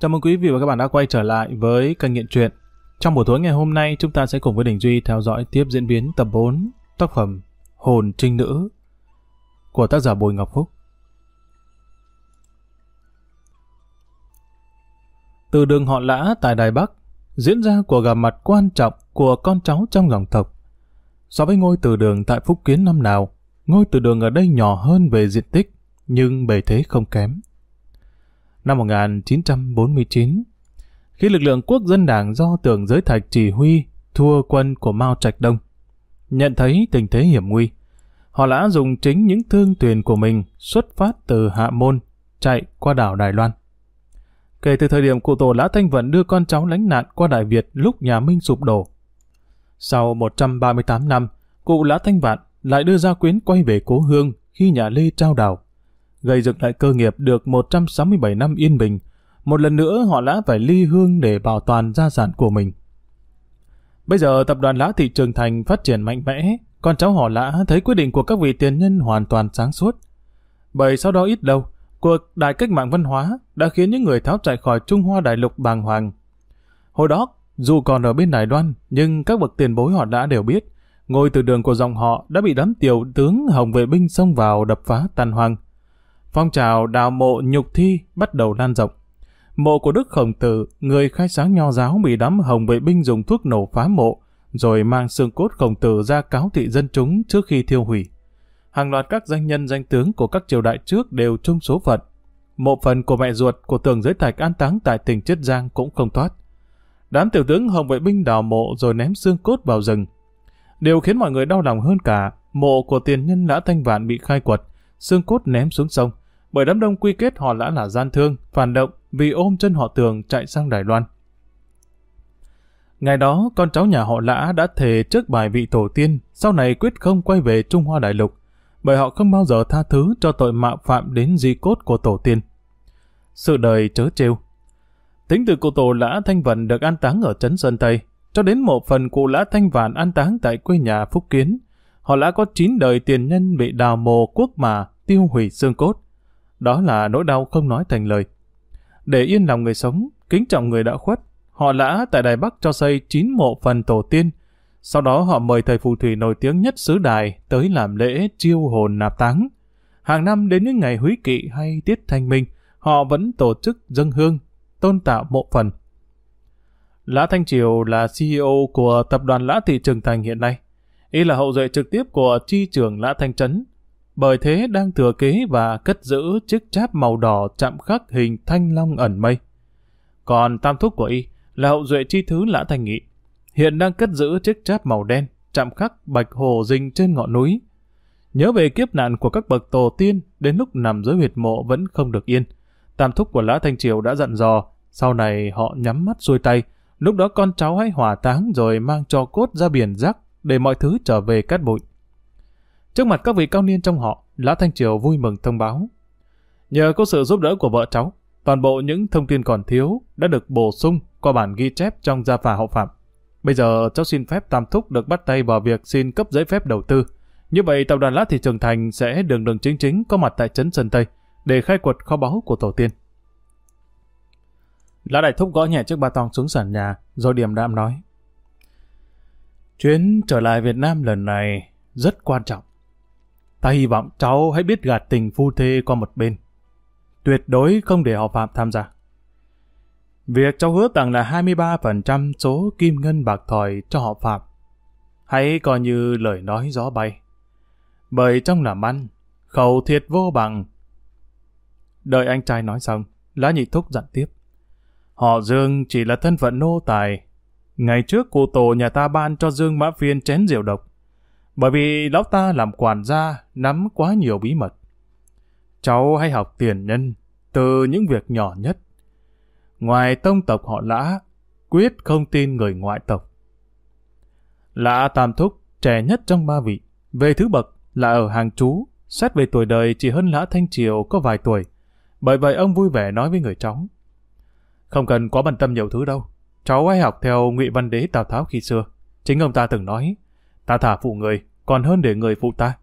Chào mừng quý vị và các bạn đã quay trở lại với kênh Nghiện Truyện. Trong buổi tối ngày hôm nay, chúng ta sẽ cùng với Đình Duy theo dõi tiếp diễn biến tập 4 tác phẩm Hồn Trinh Nữ của tác giả Bùi Ngọc Phúc. Từ đường họ lã tại Đài Bắc, diễn ra cuộc gặp mặt quan trọng của con cháu trong dòng tộc. So với ngôi từ đường tại Phúc Kiến năm nào, ngôi từ đường ở đây nhỏ hơn về diện tích, nhưng bề thế không kém. Năm 1949, khi lực lượng quốc dân đảng do tưởng giới thạch chỉ huy thua quân của Mao Trạch Đông, nhận thấy tình thế hiểm nguy, họ đã dùng chính những thương thuyền của mình xuất phát từ Hạ Môn, chạy qua đảo Đài Loan. Kể từ thời điểm cụ tổ Lã Thanh Vận đưa con cháu lánh nạn qua Đại Việt lúc nhà Minh sụp đổ. Sau 138 năm, cụ Lã Thanh Vạn lại đưa ra quyến quay về cố hương khi nhà Lê trao đảo. Gây dựng lại cơ nghiệp được 167 năm yên bình, một lần nữa họ Lã phải ly hương để bảo toàn gia sản của mình. Bây giờ tập đoàn Lã Thị Trường Thành phát triển mạnh mẽ, con cháu họ Lã thấy quyết định của các vị tiền nhân hoàn toàn sáng suốt. Bởi sau đó ít lâu, cuộc đại cách mạng văn hóa đã khiến những người tháo chạy khỏi Trung Hoa đại lục bàng hoàng. Hồi đó, dù còn ở bên Đài Loan, nhưng các bậc tiền bối họ đã đều biết, ngôi từ đường của dòng họ đã bị đám tiểu tướng Hồng vệ binh xông vào đập phá tan hoang. Phong trào đào mộ nhục thi bắt đầu lan rộng. Mộ của Đức Khổng Tử, người khai sáng nho giáo bị đám Hồng vệ binh dùng thuốc nổ phá mộ, rồi mang xương cốt Khổng Tử ra cáo thị dân chúng trước khi thiêu hủy. Hàng loạt các danh nhân danh tướng của các triều đại trước đều chung số phận. Mộ phần của mẹ ruột của tường giới thạch an táng tại tỉnh Chiết Giang cũng không thoát. Đám tiểu tướng Hồng vệ binh đào mộ rồi ném xương cốt vào rừng. Điều khiến mọi người đau lòng hơn cả, mộ của tiền nhân Lã Thanh Vạn bị khai quật, xương cốt ném xuống sông, bởi đám đông quy kết họ Lã là gian thương, phản động vì ôm chân họ tường chạy sang Đài Loan. Ngày đó, con cháu nhà họ Lã đã thề trước bài vị tổ tiên, sau này quyết không quay về Trung Hoa Đại Lục, bởi họ không bao giờ tha thứ cho tội mạo phạm đến di cốt của tổ tiên. Sự đời chớ trêu. Tính từ cụ tổ Lã Thanh Vận được an táng ở Trấn Sơn Tây, cho đến một phần cụ Lã Thanh Vạn an táng tại quê nhà Phúc Kiến, họ đã có 9 đời tiền nhân bị đào mồ quốc mà tiêu hủy xương cốt. Đó là nỗi đau không nói thành lời. Để yên lòng người sống, kính trọng người đã khuất, họ lã tại Đài Bắc cho xây 9 mộ phần tổ tiên. Sau đó họ mời thầy phù thủy nổi tiếng nhất xứ Đài tới làm lễ chiêu hồn nạp táng. Hàng năm đến những ngày húy kỵ hay tiết thanh minh, họ vẫn tổ chức dân hương, tôn tạo mộ phần. Lã Thanh Triều là CEO của tập đoàn Lã Thị Trường Thành hiện nay. Y là hậu duệ trực tiếp của chi trưởng Lã Thanh Trấn. Bởi thế đang thừa kế và cất giữ chiếc cháp màu đỏ chạm khắc hình thanh long ẩn mây. Còn tam thúc của Y là hậu duệ chi thứ Lã thành Nghị. Hiện đang cất giữ chiếc cháp màu đen chạm khắc bạch hồ rình trên ngọn núi. Nhớ về kiếp nạn của các bậc tổ tiên đến lúc nằm dưới huyệt mộ vẫn không được yên. Tam thúc của Lã Thanh Triều đã dặn dò, sau này họ nhắm mắt xuôi tay, Lúc đó con cháu hãy hỏa táng rồi mang cho cốt ra biển rác để mọi thứ trở về cát bụi. Trước mặt các vị cao niên trong họ, Lã Thanh Triều vui mừng thông báo. Nhờ có sự giúp đỡ của vợ cháu, toàn bộ những thông tin còn thiếu đã được bổ sung qua bản ghi chép trong gia phả hậu phạm. Bây giờ cháu xin phép Tam Thúc được bắt tay vào việc xin cấp giấy phép đầu tư. Như vậy tập đoàn Lã Thị Trường Thành sẽ đường đường chính chính có mặt tại trấn Sơn Tây để khai quật kho báu của tổ tiên. Lã Đại Thúc gõ nhẹ chiếc ba tong xuống sàn nhà, rồi điềm đạm nói. Chuyến trở lại Việt Nam lần này rất quan trọng. Ta hy vọng cháu hãy biết gạt tình phu thê qua một bên. Tuyệt đối không để họ Phạm tham gia. Việc cháu hứa tặng là 23% số kim ngân bạc thỏi cho họ Phạm. Hãy coi như lời nói gió bay. Bởi trong làm ăn, khẩu thiệt vô bằng. Đợi anh trai nói xong, lá Nhị Thúc dặn tiếp. Họ Dương chỉ là thân phận nô tài. Ngày trước cụ tổ nhà ta ban cho Dương Mã Phiên chén rượu độc. Bởi vì lão ta làm quản gia, nắm quá nhiều bí mật. Cháu hay học tiền nhân, từ những việc nhỏ nhất. Ngoài tông tộc họ lã, quyết không tin người ngoại tộc. Lã Tam Thúc, trẻ nhất trong ba vị. Về thứ bậc là ở hàng chú, xét về tuổi đời chỉ hơn Lã Thanh Triều có vài tuổi. Bởi vậy ông vui vẻ nói với người cháu. Không cần quá bận tâm nhiều thứ đâu. Cháu hãy học theo ngụy Văn Đế Tào Tháo khi xưa. Chính ông ta từng nói, ta thả phụ người, còn hơn để người phụ ta.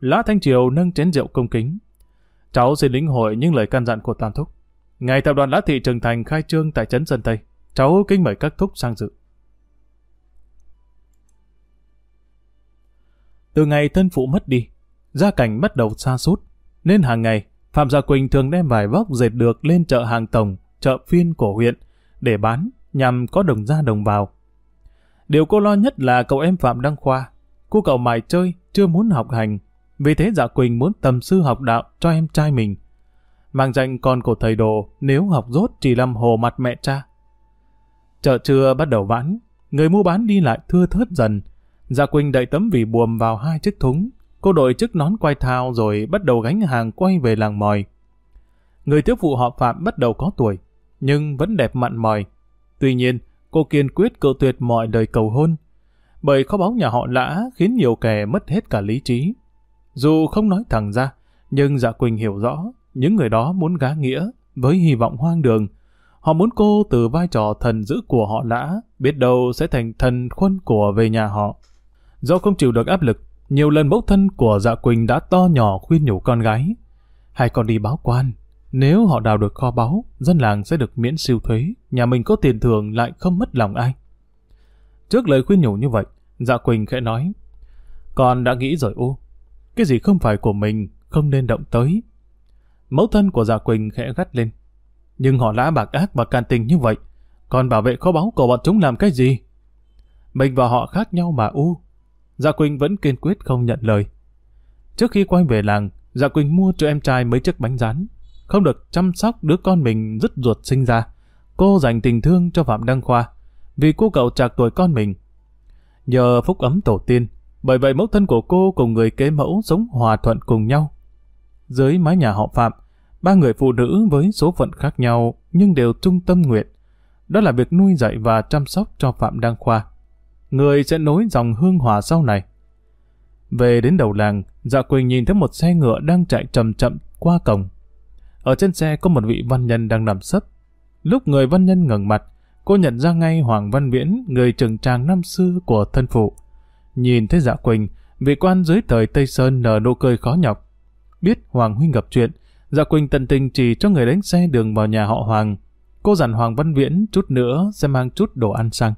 Lã Thanh Triều nâng chén rượu công kính. Cháu xin lĩnh hội những lời căn dặn của Tam Thúc. Ngày tập đoàn Lã Thị Trường Thành khai trương tại trấn Sơn Tây, cháu kính mời các thúc sang dự. Từ ngày thân phụ mất đi, gia cảnh bắt đầu xa sút nên hàng ngày Phạm Gia Quỳnh thường đem vài vóc dệt được lên chợ hàng tổng, chợ phiên của huyện để bán nhằm có đồng ra đồng vào. Điều cô lo nhất là cậu em Phạm Đăng Khoa. Cô cậu mải chơi, chưa muốn học hành. Vì thế Dạ Quỳnh muốn tầm sư học đạo cho em trai mình. Mang danh con của thầy đồ, nếu học rốt chỉ làm hồ mặt mẹ cha. Chợ trưa bắt đầu vãn, người mua bán đi lại thưa thớt dần. Dạ Quỳnh đậy tấm vỉ buồm vào hai chiếc thúng. Cô đội chiếc nón quay thao rồi bắt đầu gánh hàng quay về làng mòi. Người thiếu phụ họ Phạm bắt đầu có tuổi, nhưng vẫn đẹp mặn mòi. Tuy nhiên, cô kiên quyết cự tuyệt mọi lời cầu hôn. Bởi kho báu nhà họ lã khiến nhiều kẻ mất hết cả lý trí. Dù không nói thẳng ra, nhưng Dạ Quỳnh hiểu rõ, những người đó muốn gá nghĩa với hy vọng hoang đường. Họ muốn cô từ vai trò thần dữ của họ lã, biết đâu sẽ thành thần khuân của về nhà họ. Do không chịu được áp lực, nhiều lần mẫu thân của Dạ Quỳnh đã to nhỏ khuyên nhủ con gái. Hai con đi báo quan, nếu họ đào được kho báu, dân làng sẽ được miễn siêu thuế, nhà mình có tiền thưởng lại không mất lòng ai. Trước lời khuyên nhủ như vậy, Dạ Quỳnh khẽ nói, con đã nghĩ rồi u, cái gì không phải của mình, không nên động tới. Mẫu thân của Dạ Quỳnh khẽ gắt lên, nhưng họ lã bạc ác và can tình như vậy, còn bảo vệ kho báu của bọn chúng làm cái gì? Mình và họ khác nhau mà u. Dạ Quỳnh vẫn kiên quyết không nhận lời. Trước khi quay về làng, Dạ Quỳnh mua cho em trai mấy chiếc bánh rán, không được chăm sóc đứa con mình dứt ruột sinh ra. Cô dành tình thương cho Phạm Đăng Khoa, vì cô cậu chạc tuổi con mình. Nhờ phúc ấm tổ tiên, bởi vậy mẫu thân của cô cùng người kế mẫu sống hòa thuận cùng nhau. Dưới mái nhà họ Phạm, ba người phụ nữ với số phận khác nhau nhưng đều trung tâm nguyện. Đó là việc nuôi dạy và chăm sóc cho Phạm Đăng Khoa. Người sẽ nối dòng hương hòa sau này. Về đến đầu làng, Dạ Quỳnh nhìn thấy một xe ngựa đang chạy chậm chậm qua cổng. Ở trên xe có một vị văn nhân đang nằm sấp. Lúc người văn nhân ngẩng mặt, cô nhận ra ngay Hoàng Văn Viễn, người trưởng tràng năm xưa của thân phụ. Nhìn thấy dạ Quỳnh, vị quan dưới thời Tây Sơn nở nụ cười khó nhọc. Biết Hoàng Huynh gặp chuyện, dạ Quỳnh tận tình chỉ cho người đánh xe đường vào nhà họ Hoàng. Cô dặn Hoàng Văn Viễn chút nữa sẽ mang chút đồ ăn sang.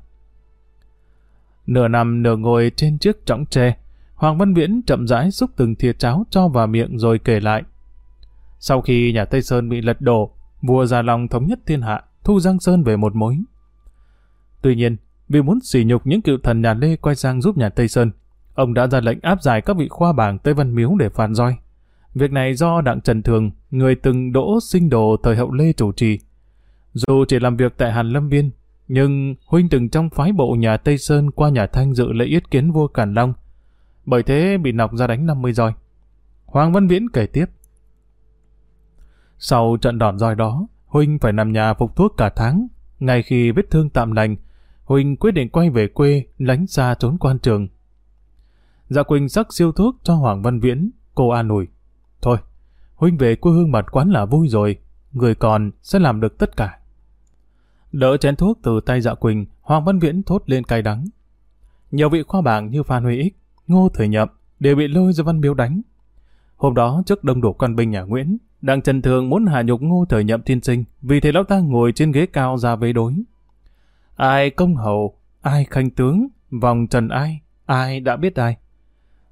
Nửa nằm nửa ngồi trên chiếc trọng tre, Hoàng Văn Viễn chậm rãi xúc từng thìa cháo cho vào miệng rồi kể lại. Sau khi nhà Tây Sơn bị lật đổ, vua Gia Long thống nhất thiên hạ, thu Giang Sơn về một mối. Tuy nhiên, vì muốn sỉ nhục những cựu thần nhà Lê quay sang giúp nhà Tây Sơn, ông đã ra lệnh áp giải các vị khoa bảng Tây Văn Miếu để phạt roi. Việc này do Đặng Trần Thường, người từng đỗ sinh đồ thời hậu Lê chủ trì. Dù chỉ làm việc tại Hàn Lâm Viên, nhưng huynh từng trong phái bộ nhà Tây Sơn qua nhà Thanh dự lễ yết kiến vua Cản Long. Bởi thế bị nọc ra đánh 50 roi. Hoàng Văn Viễn kể tiếp. Sau trận đòn roi đó, Huynh phải nằm nhà phục thuốc cả tháng. Ngay khi vết thương tạm lành, Huynh quyết định quay về quê, lánh xa trốn quan trường. Dạ Quỳnh sắc siêu thuốc cho Hoàng Văn Viễn, cô an ủi. Thôi, Huynh về quê hương mặt quán là vui rồi, người còn sẽ làm được tất cả. Đỡ chén thuốc từ tay Dạ Quỳnh, Hoàng Văn Viễn thốt lên cay đắng. Nhiều vị khoa bảng như Phan Huy Ích, Ngô Thời Nhậm đều bị lôi ra văn miếu đánh. Hôm đó trước đông đủ quan binh nhà Nguyễn, đang Trần Thường muốn hạ nhục ngô thời nhậm thiên sinh, vì thế lão ta ngồi trên ghế cao ra vế đối. Ai công hầu, ai khanh tướng, vòng trần ai, ai đã biết ai.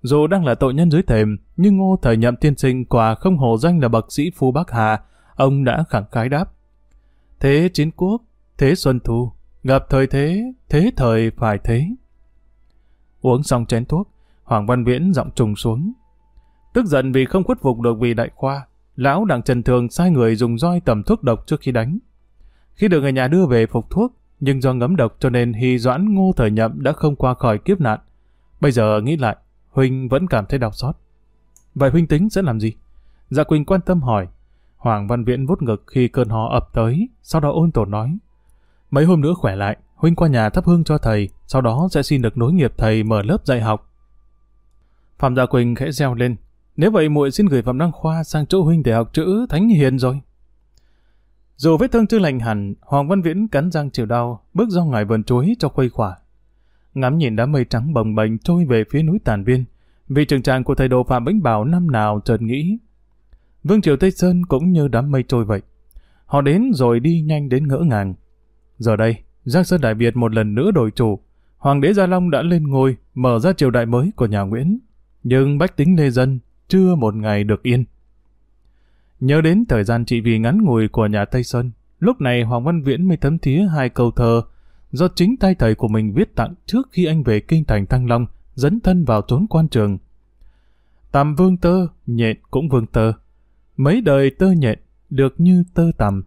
Dù đang là tội nhân dưới thềm, nhưng ngô thời nhậm thiên sinh quả không hổ danh là bậc sĩ phu Bắc Hà, ông đã khẳng khái đáp. Thế chiến quốc, thế xuân thu, gặp thời thế, thế thời phải thế. Uống xong chén thuốc, Hoàng Văn Viễn giọng trùng xuống. Tức giận vì không khuất phục được vị đại khoa, Lão Đặng Trần Thường sai người dùng roi tẩm thuốc độc trước khi đánh. Khi được người nhà đưa về phục thuốc, nhưng do ngấm độc cho nên Hy Doãn Ngô Thời Nhậm đã không qua khỏi kiếp nạn. Bây giờ nghĩ lại, Huynh vẫn cảm thấy đau xót. Vậy Huynh tính sẽ làm gì? Dạ Quỳnh quan tâm hỏi. Hoàng Văn Viễn vút ngực khi cơn ho ập tới, sau đó ôn tồn nói. Mấy hôm nữa khỏe lại, Huynh qua nhà thắp hương cho thầy, sau đó sẽ xin được nối nghiệp thầy mở lớp dạy học. Phạm gia Quỳnh khẽ reo lên, nếu vậy muội xin gửi Phạm Đăng Khoa sang chỗ huynh để học chữ Thánh Hiền rồi. Dù vết thương chưa lành hẳn, Hoàng Văn Viễn cắn răng chịu đau, bước ra ngoài vườn chuối cho khuây khỏa. Ngắm nhìn đám mây trắng bồng bềnh trôi về phía núi Tàn Viên, vì trường tràng của thầy đồ Phạm Bánh Bảo năm nào chợt nghĩ. Vương Triều Tây Sơn cũng như đám mây trôi vậy. Họ đến rồi đi nhanh đến ngỡ ngàng. Giờ đây, Giang Sơn Đại Việt một lần nữa đổi chủ. Hoàng đế Gia Long đã lên ngôi, mở ra triều đại mới của nhà Nguyễn. Nhưng bách tính lê dân chưa một ngày được yên. Nhớ đến thời gian trị vì ngắn ngủi của nhà Tây Sơn, lúc này Hoàng Văn Viễn mới thấm thía hai câu thơ do chính tay thầy của mình viết tặng trước khi anh về kinh thành Thăng Long, dẫn thân vào trốn quan trường. Tầm vương tơ, nhện cũng vương tơ. Mấy đời tơ nhện, được như tơ tầm.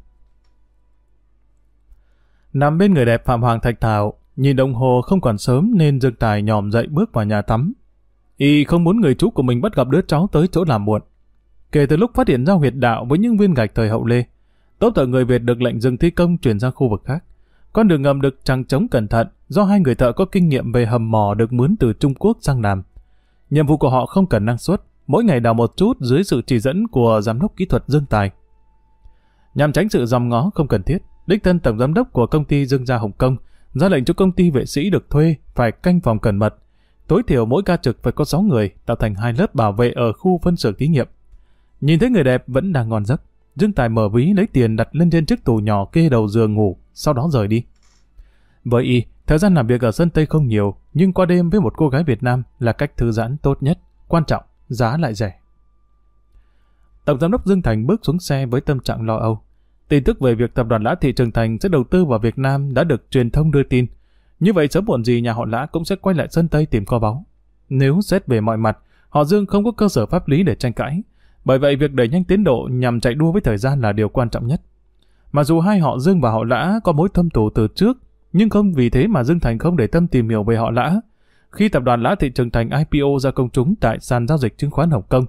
Nằm bên người đẹp Phạm Hoàng Thạch Thảo, nhìn đồng hồ không còn sớm nên Dương Tài nhòm dậy bước vào nhà tắm. Y không muốn người chú của mình bắt gặp đứa cháu tới chỗ làm muộn. Kể từ lúc phát hiện ra huyệt đạo với những viên gạch thời hậu lê, tốt thợ người Việt được lệnh dừng thi công chuyển ra khu vực khác. Con đường ngầm được trăng chống cẩn thận do hai người thợ có kinh nghiệm về hầm mỏ được mướn từ Trung Quốc sang làm. Nhiệm vụ của họ không cần năng suất, mỗi ngày đào một chút dưới sự chỉ dẫn của giám đốc kỹ thuật Dương Tài. Nhằm tránh sự dòm ngó không cần thiết, đích thân tổng giám đốc của công ty Dương Gia Hồng Kông ra lệnh cho công ty vệ sĩ được thuê phải canh phòng cẩn mật. Tối thiểu mỗi ca trực phải có 6 người, tạo thành hai lớp bảo vệ ở khu phân xưởng thí nghiệm. Nhìn thấy người đẹp vẫn đang ngon giấc, Dương Tài mở ví lấy tiền đặt lên trên chiếc tủ nhỏ kê đầu giường ngủ, sau đó rời đi. Với y, thời gian làm việc ở sân Tây không nhiều, nhưng qua đêm với một cô gái Việt Nam là cách thư giãn tốt nhất, quan trọng, giá lại rẻ. Tổng giám đốc Dương Thành bước xuống xe với tâm trạng lo âu. Tin tức về việc tập đoàn Lã Thị Trường Thành sẽ đầu tư vào Việt Nam đã được truyền thông đưa tin. Như vậy sớm muộn gì nhà họ Lã cũng sẽ quay lại sân Tây tìm kho báu. Nếu xét về mọi mặt, họ Dương không có cơ sở pháp lý để tranh cãi. Bởi vậy việc đẩy nhanh tiến độ nhằm chạy đua với thời gian là điều quan trọng nhất. Mà dù hai họ Dương và họ Lã có mối thâm thù từ trước, nhưng không vì thế mà Dương Thành không để tâm tìm hiểu về họ Lã. Khi tập đoàn Lã Thị Trường Thành IPO ra công chúng tại sàn giao dịch chứng khoán Hồng Kông,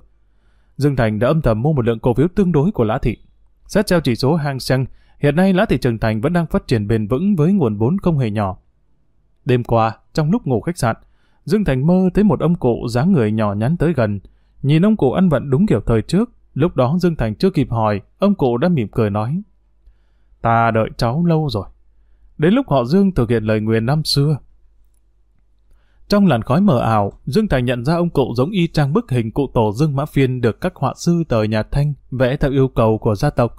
Dương Thành đã âm thầm mua một lượng cổ phiếu tương đối của Lã Thị. Xét theo chỉ số Hang Seng, hiện nay Lã Thị Trường Thành vẫn đang phát triển bền vững với nguồn vốn không hề nhỏ. Đêm qua, trong lúc ngủ khách sạn, Dương Thành mơ thấy một ông cụ dáng người nhỏ nhắn tới gần. Nhìn ông cụ ăn vận đúng kiểu thời trước, lúc đó Dương Thành chưa kịp hỏi, ông cụ đã mỉm cười nói. Ta đợi cháu lâu rồi. Đến lúc họ Dương thực hiện lời nguyền năm xưa. Trong làn khói mờ ảo, Dương Thành nhận ra ông cụ giống y trang bức hình cụ tổ Dương Mã Phiên được các họa sư tờ nhà Thanh vẽ theo yêu cầu của gia tộc.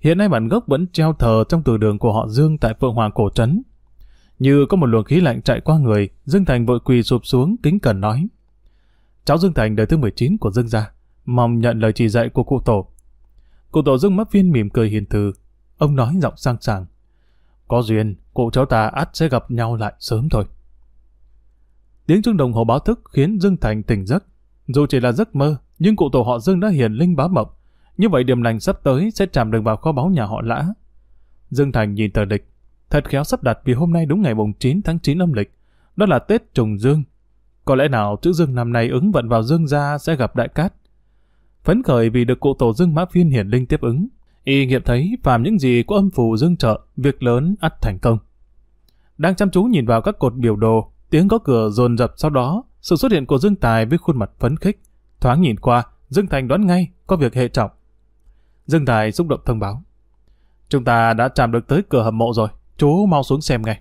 Hiện nay bản gốc vẫn treo thờ trong từ đường của họ Dương tại Phượng Hoàng Cổ Trấn. Như có một luồng khí lạnh chạy qua người, Dương Thành vội quỳ sụp xuống kính cẩn nói. Cháu Dương Thành đời thứ 19 của Dương gia, mong nhận lời chỉ dạy của cụ tổ. Cụ tổ Dương mắt viên mỉm cười hiền từ, ông nói giọng sang sàng. Có duyên, cụ cháu ta ắt sẽ gặp nhau lại sớm thôi. Tiếng chuông đồng hồ báo thức khiến Dương Thành tỉnh giấc. Dù chỉ là giấc mơ, nhưng cụ tổ họ Dương đã hiền linh bá mộng. Như vậy điểm lành sắp tới sẽ chạm được vào kho báu nhà họ Lã. Dương Thành nhìn tờ địch Thật khéo sắp đặt vì hôm nay đúng ngày mùng 9 tháng 9 âm lịch. Đó là Tết trùng Dương. Có lẽ nào chữ Dương năm nay ứng vận vào Dương gia sẽ gặp đại cát. Phấn khởi vì được cụ tổ Dương Mã Phiên hiển linh tiếp ứng. Y nghiệm thấy phàm những gì có âm phù dương trợ, việc lớn ắt thành công. Đang chăm chú nhìn vào các cột biểu đồ, tiếng có cửa dồn dập sau đó, sự xuất hiện của Dương Tài với khuôn mặt phấn khích. Thoáng nhìn qua, Dương Thành đoán ngay có việc hệ trọng. Dương Tài xúc động thông báo. Chúng ta đã chạm được tới cửa hầm mộ rồi, chú mau xuống xem ngay.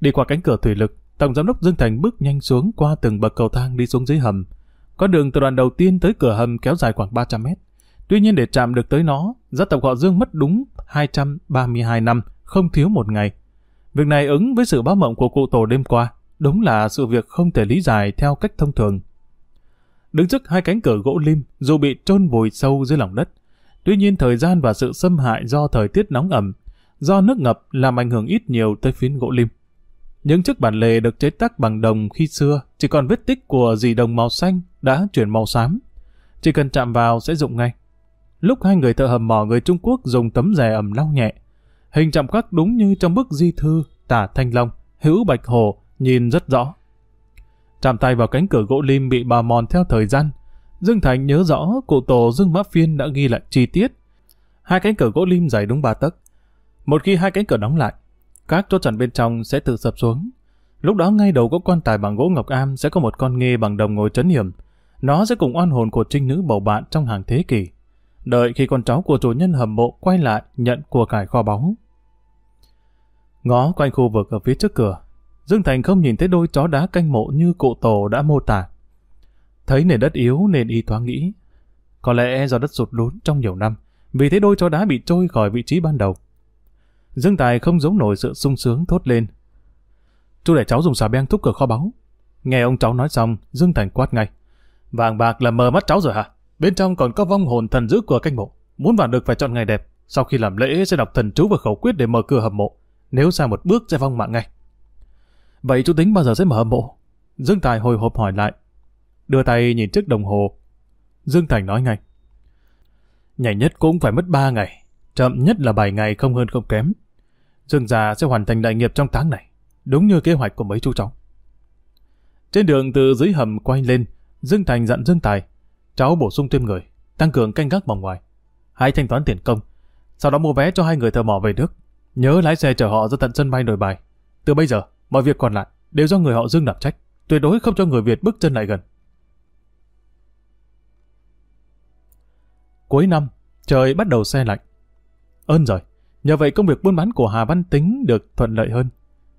Đi qua cánh cửa thủy lực, Tổng giám đốc Dương Thành bước nhanh xuống qua từng bậc cầu thang đi xuống dưới hầm. Có đường từ đoàn đầu tiên tới cửa hầm kéo dài khoảng 300 mét. Tuy nhiên để chạm được tới nó, gia tộc họ Dương mất đúng 232 năm, không thiếu một ngày. Việc này ứng với sự báo mộng của cụ tổ đêm qua, đúng là sự việc không thể lý giải theo cách thông thường. Đứng trước hai cánh cửa gỗ lim, dù bị trôn vùi sâu dưới lòng đất, tuy nhiên thời gian và sự xâm hại do thời tiết nóng ẩm, do nước ngập làm ảnh hưởng ít nhiều tới phiến gỗ lim. Những chiếc bản lề được chế tác bằng đồng khi xưa chỉ còn vết tích của dì đồng màu xanh đã chuyển màu xám. Chỉ cần chạm vào sẽ dụng ngay. Lúc hai người thợ hầm mỏ người Trung Quốc dùng tấm rè ẩm lau nhẹ, hình chạm khắc đúng như trong bức di thư tả thanh long, hữu bạch hồ, nhìn rất rõ. Chạm tay vào cánh cửa gỗ lim bị bào mòn theo thời gian, Dương Thành nhớ rõ cụ tổ Dương Mã Phiên đã ghi lại chi tiết. Hai cánh cửa gỗ lim dày đúng ba tấc. Một khi hai cánh cửa đóng lại, các chốt chặn bên trong sẽ tự sập xuống. Lúc đó ngay đầu có quan tài bằng gỗ ngọc am sẽ có một con nghê bằng đồng ngồi trấn hiểm. Nó sẽ cùng oan hồn của trinh nữ bầu bạn trong hàng thế kỷ đợi khi con cháu của chủ nhân hầm mộ quay lại nhận của cải kho báu. Ngó quanh khu vực ở phía trước cửa, Dương Thành không nhìn thấy đôi chó đá canh mộ như cụ tổ đã mô tả. Thấy nền đất yếu nên y thoáng nghĩ. Có lẽ do đất sụt lún trong nhiều năm, vì thế đôi chó đá bị trôi khỏi vị trí ban đầu. Dương Tài không giấu nổi sự sung sướng thốt lên. Chú để cháu dùng xà beng thúc cửa kho báu. Nghe ông cháu nói xong, Dương Thành quát ngay. Vàng bạc là mờ mắt cháu rồi hả? Bên trong còn có vong hồn thần dữ của canh mộ. Muốn vào được phải chọn ngày đẹp. Sau khi làm lễ sẽ đọc thần chú và khẩu quyết để mở cửa hầm mộ. Nếu sai một bước sẽ vong mạng ngay. Vậy chú tính bao giờ sẽ mở hầm mộ? Dương Tài hồi hộp hỏi lại. Đưa tay nhìn chiếc đồng hồ. Dương Thành nói ngay. Nhảy nhất cũng phải mất 3 ngày. Chậm nhất là 7 ngày không hơn không kém. Dương già sẽ hoàn thành đại nghiệp trong tháng này. Đúng như kế hoạch của mấy chú cháu. Trên đường từ dưới hầm quay lên, Dương Thành dặn Dương Tài. Cháu bổ sung thêm người, tăng cường canh gác vòng ngoài. Hãy thanh toán tiền công. Sau đó mua vé cho hai người thợ mỏ về nước. Nhớ lái xe chở họ ra tận sân bay nội bài. Từ bây giờ, mọi việc còn lại đều do người họ Dương đảm trách. Tuyệt đối không cho người Việt bước chân lại gần. Cuối năm, trời bắt đầu xe lạnh. Ơn rồi, nhờ vậy công việc buôn bán của Hà Văn Tính được thuận lợi hơn.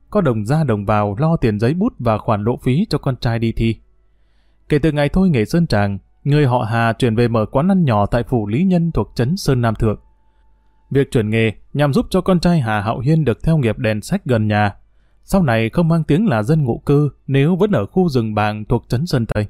Có đồng ra đồng vào lo tiền giấy bút và khoản lộ phí cho con trai đi thi. Kể từ ngày thôi nghề Sơn Tràng, người họ Hà chuyển về mở quán ăn nhỏ tại phủ Lý Nhân thuộc trấn Sơn Nam Thượng. Việc chuyển nghề nhằm giúp cho con trai Hà Hạo Hiên được theo nghiệp đèn sách gần nhà. Sau này không mang tiếng là dân ngụ cư nếu vẫn ở khu rừng bàng thuộc trấn Sơn Tây.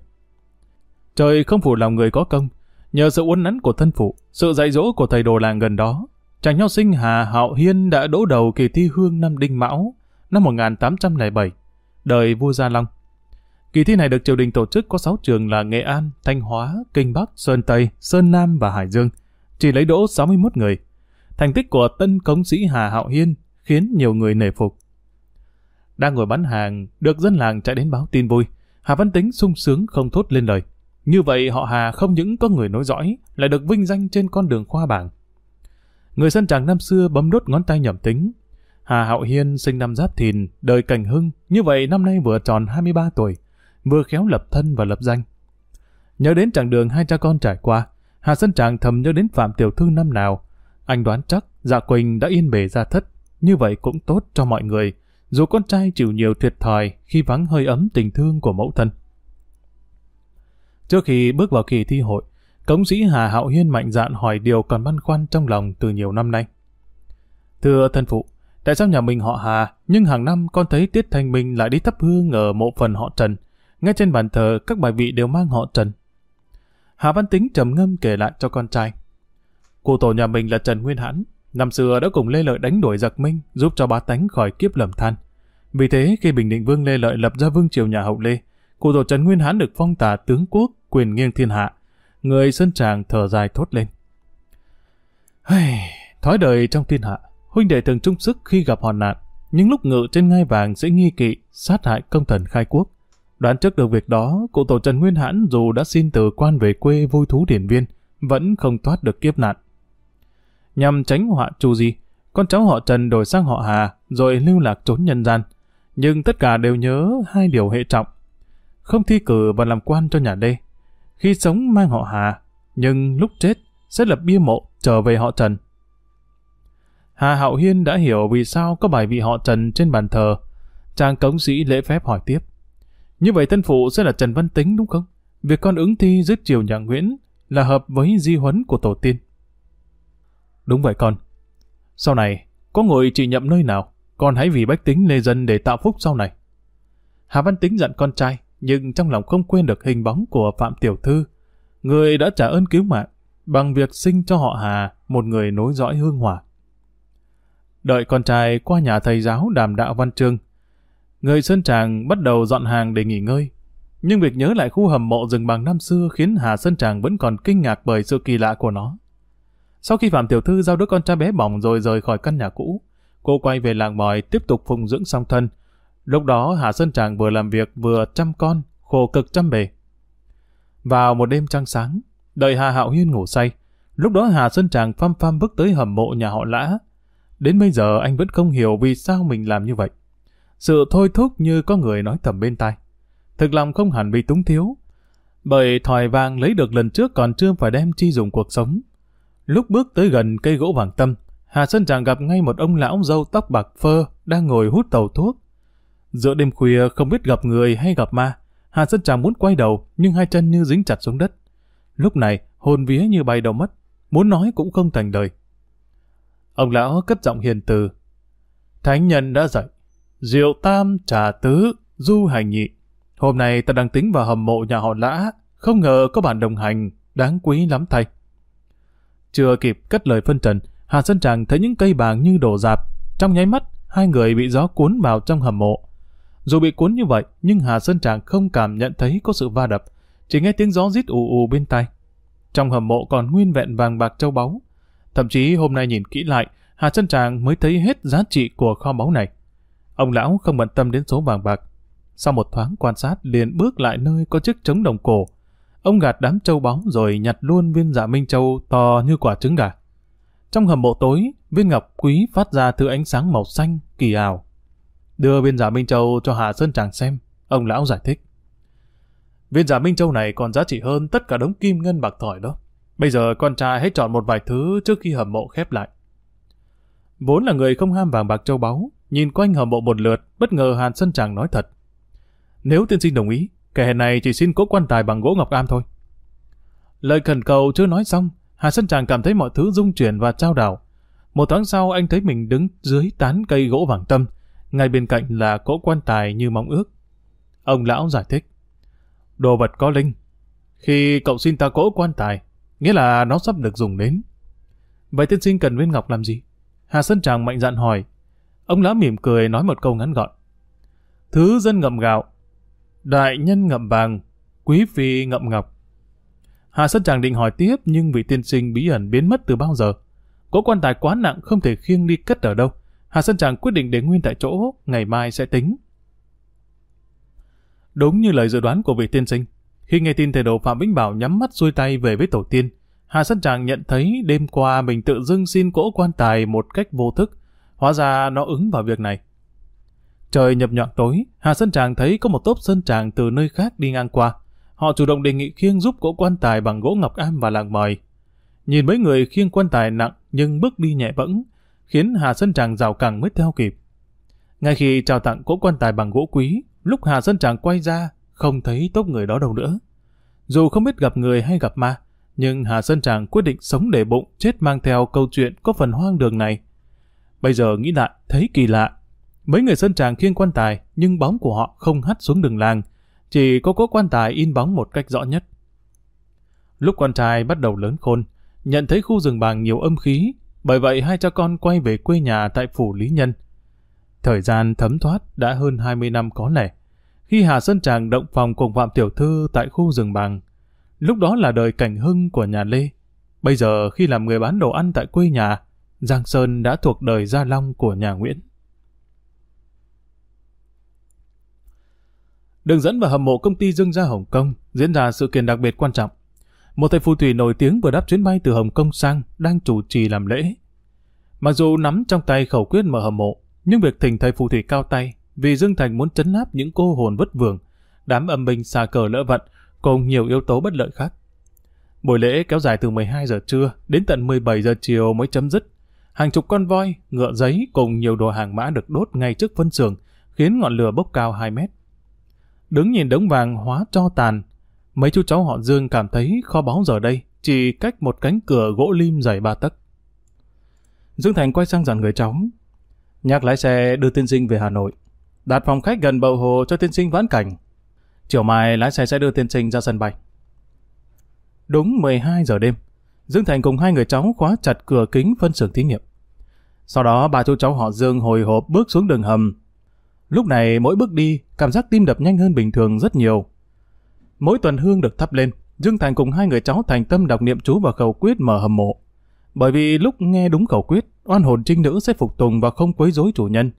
Trời không phủ lòng người có công, nhờ sự uốn nắn của thân phụ, sự dạy dỗ của thầy đồ làng gần đó, chàng nho sinh Hà Hạo Hiên đã đỗ đầu kỳ thi hương năm Đinh Mão năm 1807, đời vua Gia Long. Kỳ thi này được triều đình tổ chức có 6 trường là Nghệ An, Thanh Hóa, Kinh Bắc, Sơn Tây, Sơn Nam và Hải Dương, chỉ lấy đỗ 61 người. Thành tích của tân công sĩ Hà Hạo Hiên khiến nhiều người nể phục. Đang ngồi bán hàng, được dân làng chạy đến báo tin vui. Hà Văn Tính sung sướng không thốt lên lời. Như vậy họ Hà không những có người nối dõi, lại được vinh danh trên con đường khoa bảng. Người dân chàng năm xưa bấm đốt ngón tay nhẩm tính. Hà Hạo Hiên sinh năm Giáp Thìn, đời Cảnh Hưng, như vậy năm nay vừa tròn 23 tuổi, vừa khéo lập thân và lập danh. Nhớ đến chặng đường hai cha con trải qua, Hà Sơn Tràng thầm nhớ đến Phạm Tiểu Thư năm nào. Anh đoán chắc Dạ Quỳnh đã yên bề ra thất, như vậy cũng tốt cho mọi người, dù con trai chịu nhiều thiệt thòi khi vắng hơi ấm tình thương của mẫu thân. Trước khi bước vào kỳ thi hội, cống sĩ Hà Hạo Hiên mạnh dạn hỏi điều còn băn khoăn trong lòng từ nhiều năm nay. Thưa thân phụ, tại sao nhà mình họ Hà, nhưng hàng năm con thấy Tiết Thanh Minh lại đi thắp hương ở mộ phần họ Trần, ngay trên bàn thờ các bài vị đều mang họ Trần. Hà Văn Tính trầm ngâm kể lại cho con trai. Cụ tổ nhà mình là Trần Nguyên Hãn, năm xưa đã cùng Lê Lợi đánh đuổi giặc Minh, giúp cho bá tánh khỏi kiếp lầm than. Vì thế, khi Bình Định Vương Lê Lợi lập ra vương triều nhà hậu Lê, cụ tổ Trần Nguyên Hãn được phong tả tướng quốc, quyền nghiêng thiên hạ. Người sơn tràng thở dài thốt lên. Thói đời trong thiên hạ, huynh đệ thường trung sức khi gặp hòn nạn, nhưng lúc ngự trên ngai vàng sẽ nghi kỵ, sát hại công thần khai quốc. Đoán trước được việc đó, cụ tổ Trần Nguyên Hãn dù đã xin từ quan về quê vui thú điển viên, vẫn không thoát được kiếp nạn. Nhằm tránh họa chu di, con cháu họ Trần đổi sang họ Hà, rồi lưu lạc trốn nhân gian. Nhưng tất cả đều nhớ hai điều hệ trọng. Không thi cử và làm quan cho nhà Lê. Khi sống mang họ Hà, nhưng lúc chết sẽ lập bia mộ trở về họ Trần. Hà Hạo Hiên đã hiểu vì sao có bài vị họ Trần trên bàn thờ. Trang cống sĩ lễ phép hỏi tiếp. Như vậy thân phụ sẽ là Trần Văn Tính đúng không? Việc con ứng thi dứt triều nhà Nguyễn là hợp với di huấn của tổ tiên. Đúng vậy con. Sau này, có ngồi chỉ nhậm nơi nào, con hãy vì bách tính lê dân để tạo phúc sau này. Hà Văn Tính dặn con trai, nhưng trong lòng không quên được hình bóng của Phạm Tiểu Thư, người đã trả ơn cứu mạng bằng việc sinh cho họ Hà một người nối dõi hương hỏa. Đợi con trai qua nhà thầy giáo đàm đạo văn chương, người Sơn Tràng bắt đầu dọn hàng để nghỉ ngơi. Nhưng việc nhớ lại khu hầm mộ rừng bằng năm xưa khiến Hà Sơn Tràng vẫn còn kinh ngạc bởi sự kỳ lạ của nó. Sau khi Phạm Tiểu Thư giao đứa con trai bé bỏng rồi rời khỏi căn nhà cũ, cô quay về làng mòi tiếp tục phụng dưỡng song thân. Lúc đó Hà Sơn Tràng vừa làm việc vừa chăm con, khổ cực chăm bề. Vào một đêm trăng sáng, đợi Hà Hạo Hiên ngủ say, lúc đó Hà Sơn Tràng phăm phăm bước tới hầm mộ nhà họ Lã. Đến bây giờ anh vẫn không hiểu vì sao mình làm như vậy. Sự thôi thúc như có người nói thầm bên tai. Thực lòng không hẳn vì túng thiếu, bởi thỏi vàng lấy được lần trước còn chưa phải đem chi dùng cuộc sống. Lúc bước tới gần cây gỗ vàng tâm, Hà Sơn Tràng gặp ngay một ông lão dâu tóc bạc phơ đang ngồi hút tàu thuốc. Giữa đêm khuya không biết gặp người hay gặp ma, Hà Sơn Tràng muốn quay đầu nhưng hai chân như dính chặt xuống đất. Lúc này hồn vía như bay đầu mất. muốn nói cũng không thành lời. Ông lão cất giọng hiền từ. Thánh nhân đã dạy, rượu tam trà tứ, du hành nhị. Hôm nay ta đang tính vào hầm mộ nhà họ lã, không ngờ có bạn đồng hành, đáng quý lắm thay. Chưa kịp cất lời phân trần, Hà Sơn Tràng thấy những cây bàng như đổ dạp. Trong nháy mắt, hai người bị gió cuốn vào trong hầm mộ. Dù bị cuốn như vậy, nhưng Hà Sơn Tràng không cảm nhận thấy có sự va đập, chỉ nghe tiếng gió rít ù ù bên tai. Trong hầm mộ còn nguyên vẹn vàng bạc châu báu. Thậm chí hôm nay nhìn kỹ lại, Hà Sơn Tràng mới thấy hết giá trị của kho báu này. Ông lão không bận tâm đến số vàng bạc. Sau một thoáng quan sát liền bước lại nơi có chiếc trống đồng cổ. Ông gạt đám châu báu rồi nhặt luôn viên dạ minh châu to như quả trứng gà. Trong hầm mộ tối, viên ngọc quý phát ra thứ ánh sáng màu xanh, kỳ ảo. Đưa viên giả Minh Châu cho Hà Sơn Tràng xem, ông lão giải thích. Viên giả Minh Châu này còn giá trị hơn tất cả đống kim ngân bạc thỏi đó. Bây giờ con trai hãy chọn một vài thứ trước khi hầm mộ khép lại. Vốn là người không ham vàng bạc châu báu, nhìn quanh hầm mộ một lượt, bất ngờ Hàn Sơn Tràng nói thật. Nếu tiên sinh đồng ý, kẻ này chỉ xin cố quan tài bằng gỗ ngọc am thôi. Lời khẩn cầu chưa nói xong, Hà Sơn Tràng cảm thấy mọi thứ rung chuyển và trao đảo. Một tháng sau anh thấy mình đứng dưới tán cây gỗ vàng tâm, ngay bên cạnh là cỗ quan tài như mong ước. Ông lão giải thích. Đồ vật có linh. Khi cậu xin ta cỗ quan tài, nghĩa là nó sắp được dùng đến. Vậy tiên sinh cần viên ngọc làm gì? Hà Sơn Tràng mạnh dạn hỏi. Ông lão mỉm cười nói một câu ngắn gọn. Thứ dân ngậm gạo, đại nhân ngậm vàng, quý phi ngậm ngọc. Hà Sơn Tràng định hỏi tiếp nhưng vị tiên sinh bí ẩn biến mất từ bao giờ. Cỗ quan tài quá nặng không thể khiêng đi cất ở đâu. Hà Sơn Tràng quyết định để nguyên tại chỗ, ngày mai sẽ tính. Đúng như lời dự đoán của vị tiên sinh, khi nghe tin thầy đồ Phạm Vĩnh Bảo nhắm mắt xuôi tay về với tổ tiên, Hà Sơn Tràng nhận thấy đêm qua mình tự dưng xin cỗ quan tài một cách vô thức, hóa ra nó ứng vào việc này. Trời nhập nhọn tối, Hà Sơn Tràng thấy có một tốp sơn tràng từ nơi khác đi ngang qua. Họ chủ động đề nghị khiêng giúp cỗ quan tài bằng gỗ ngọc am và làng mời. Nhìn mấy người khiêng quan tài nặng nhưng bước đi nhẹ bẫng, khiến Hà Sơn Tràng rào càng mới theo kịp. Ngay khi trao tặng cỗ quan tài bằng gỗ quý, lúc Hà Sơn Tràng quay ra, không thấy tốt người đó đâu nữa. Dù không biết gặp người hay gặp ma, nhưng Hà Sơn Tràng quyết định sống để bụng, chết mang theo câu chuyện có phần hoang đường này. Bây giờ nghĩ lại, thấy kỳ lạ. Mấy người Sơn Tràng khiêng quan tài, nhưng bóng của họ không hắt xuống đường làng, chỉ có cỗ quan tài in bóng một cách rõ nhất. Lúc con trai bắt đầu lớn khôn, nhận thấy khu rừng bàng nhiều âm khí, bởi vậy hai cha con quay về quê nhà tại phủ Lý Nhân. Thời gian thấm thoát đã hơn 20 năm có lẽ. Khi Hà Sơn Tràng động phòng cùng Phạm Tiểu Thư tại khu rừng bàng, lúc đó là đời cảnh hưng của nhà Lê. Bây giờ khi làm người bán đồ ăn tại quê nhà, Giang Sơn đã thuộc đời Gia Long của nhà Nguyễn. Đường dẫn vào hầm mộ công ty Dương Gia Hồng Kông diễn ra sự kiện đặc biệt quan trọng. Một thầy phù thủy nổi tiếng vừa đáp chuyến bay từ Hồng Kông sang đang chủ trì làm lễ. Mặc dù nắm trong tay khẩu quyết mở hầm mộ, nhưng việc thỉnh thầy phù thủy cao tay vì Dương Thành muốn chấn áp những cô hồn vất vưởng, đám âm binh xà cờ lỡ vận cùng nhiều yếu tố bất lợi khác. Buổi lễ kéo dài từ 12 giờ trưa đến tận 17 giờ chiều mới chấm dứt. Hàng chục con voi, ngựa giấy cùng nhiều đồ hàng mã được đốt ngay trước phân xưởng, khiến ngọn lửa bốc cao 2 mét. Đứng nhìn đống vàng hóa cho tàn, mấy chú cháu họ Dương cảm thấy kho báu giờ đây chỉ cách một cánh cửa gỗ lim dày ba tấc. Dương Thành quay sang dặn người cháu. Nhắc lái xe đưa tiên sinh về Hà Nội. Đặt phòng khách gần bầu hồ cho tiên sinh vãn cảnh. Chiều mai lái xe sẽ đưa tiên sinh ra sân bay. Đúng 12 giờ đêm, Dương Thành cùng hai người cháu khóa chặt cửa kính phân xưởng thí nghiệm. Sau đó ba chú cháu họ Dương hồi hộp bước xuống đường hầm. Lúc này mỗi bước đi, cảm giác tim đập nhanh hơn bình thường rất nhiều. Mỗi tuần hương được thắp lên, Dương Thành cùng hai người cháu thành tâm đọc niệm chú và khẩu quyết mở hầm mộ. Bởi vì lúc nghe đúng khẩu quyết, oan hồn trinh nữ sẽ phục tùng và không quấy rối chủ nhân.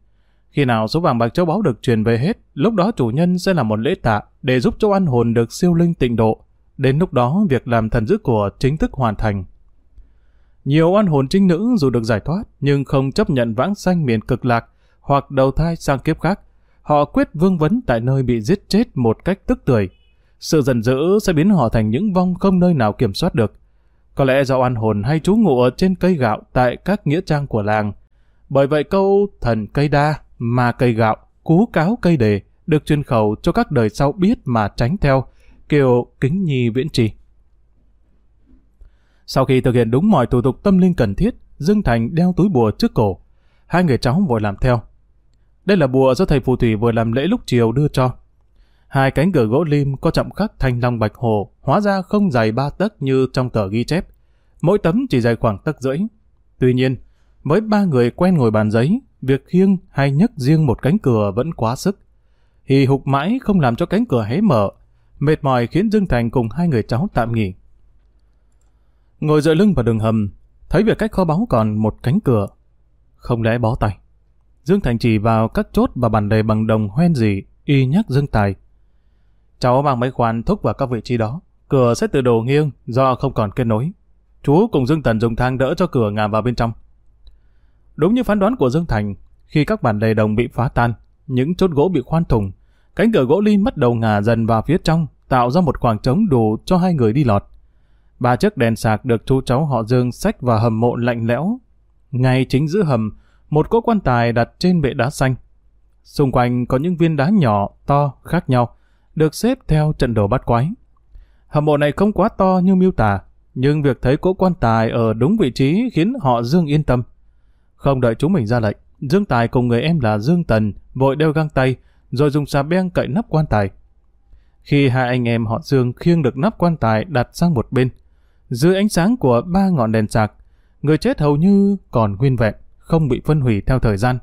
Khi nào số vàng bạc châu báu được truyền về hết, lúc đó chủ nhân sẽ làm một lễ tạ để giúp cho oan hồn được siêu linh tịnh độ. Đến lúc đó, việc làm thần dữ của chính thức hoàn thành. Nhiều oan hồn trinh nữ dù được giải thoát, nhưng không chấp nhận vãng sanh miền cực lạc hoặc đầu thai sang kiếp khác. Họ quyết vương vấn tại nơi bị giết chết một cách tức tưởi. Sự giận dữ sẽ biến họ thành những vong không nơi nào kiểm soát được. Có lẽ do oan hồn hay trú ngụ ở trên cây gạo tại các nghĩa trang của làng. Bởi vậy câu thần cây đa, mà cây gạo, cú cáo cây đề được truyền khẩu cho các đời sau biết mà tránh theo, kiểu kính nhi viễn trì. Sau khi thực hiện đúng mọi thủ tục tâm linh cần thiết, Dương Thành đeo túi bùa trước cổ. Hai người cháu vội làm theo. Đây là bùa do thầy phù thủy vừa làm lễ lúc chiều đưa cho. Hai cánh cửa gỗ lim có chậm khắc thanh long bạch hồ, hóa ra không dày ba tấc như trong tờ ghi chép. Mỗi tấm chỉ dày khoảng tấc rưỡi. Tuy nhiên, với ba người quen ngồi bàn giấy, việc khiêng hay nhấc riêng một cánh cửa vẫn quá sức. Hì hục mãi không làm cho cánh cửa hé mở, mệt mỏi khiến Dương Thành cùng hai người cháu tạm nghỉ. Ngồi dựa lưng vào đường hầm, thấy việc cách kho báu còn một cánh cửa. Không lẽ bó tay. Dương Thành chỉ vào các chốt và bàn đề bằng đồng hoen gì, y nhắc Dương Tài. Cháu mang mấy khoan thúc vào các vị trí đó. Cửa sẽ tự đổ nghiêng do không còn kết nối. Chú cùng Dương Tần dùng thang đỡ cho cửa ngả vào bên trong. Đúng như phán đoán của Dương Thành, khi các bản lề đồng bị phá tan, những chốt gỗ bị khoan thủng, cánh cửa gỗ ly mất đầu ngả dần vào phía trong, tạo ra một khoảng trống đủ cho hai người đi lọt. Ba chiếc đèn sạc được chú cháu họ Dương xách vào hầm mộ lạnh lẽo. Ngay chính giữa hầm, một cỗ quan tài đặt trên bệ đá xanh. Xung quanh có những viên đá nhỏ, to, khác nhau, được xếp theo trận đồ bắt quái. Hầm mộ này không quá to như miêu tả, nhưng việc thấy cỗ quan tài ở đúng vị trí khiến họ Dương yên tâm. Không đợi chúng mình ra lệnh, Dương Tài cùng người em là Dương Tần vội đeo găng tay, rồi dùng xà beng cậy nắp quan tài. Khi hai anh em họ Dương khiêng được nắp quan tài đặt sang một bên, dưới ánh sáng của ba ngọn đèn sạc, người chết hầu như còn nguyên vẹn, không bị phân hủy theo thời gian.